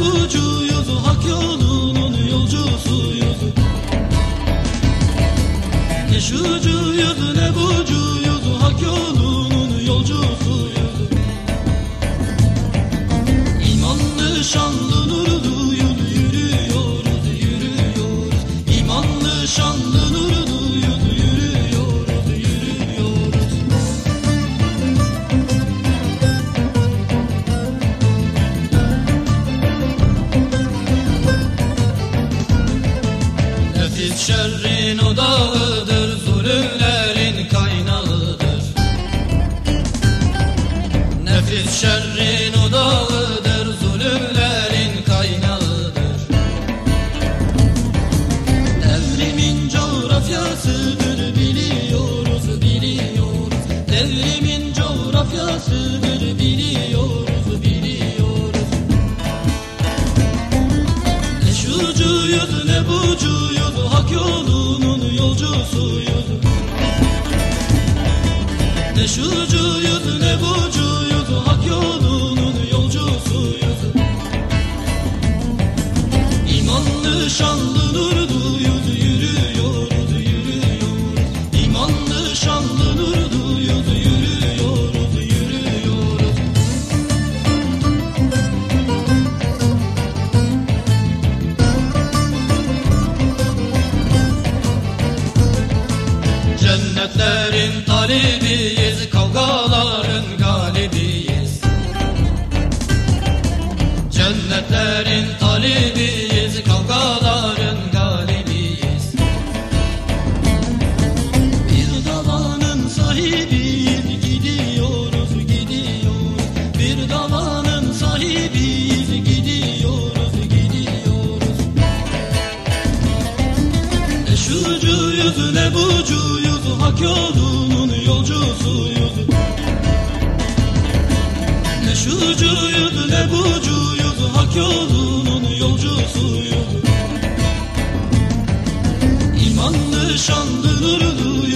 bucuyuz hak yolunun yolcusuyuz. Ne şucuyuz ne bucuyuz şerrin odağıdır, zulümlerin kaynağıdır. Nefis şerrin odağıdır, zulümlerin kaynağıdır. Devrimin coğrafyasıdır, biliyoruz, biliyoruz. Devrimin coğrafyasıdır, kavgaların galibiyiz. Cennetlerin talibiyiz, kavgaların galibiyiz. Bir davanın sahibiyiz, gidiyoruz, gidiyoruz. Bir davanın sahibiyiz, gidiyoruz, gidiyoruz. Ne şucuyuz ne bucuyuz Hak yolunun şanlı nurluyuz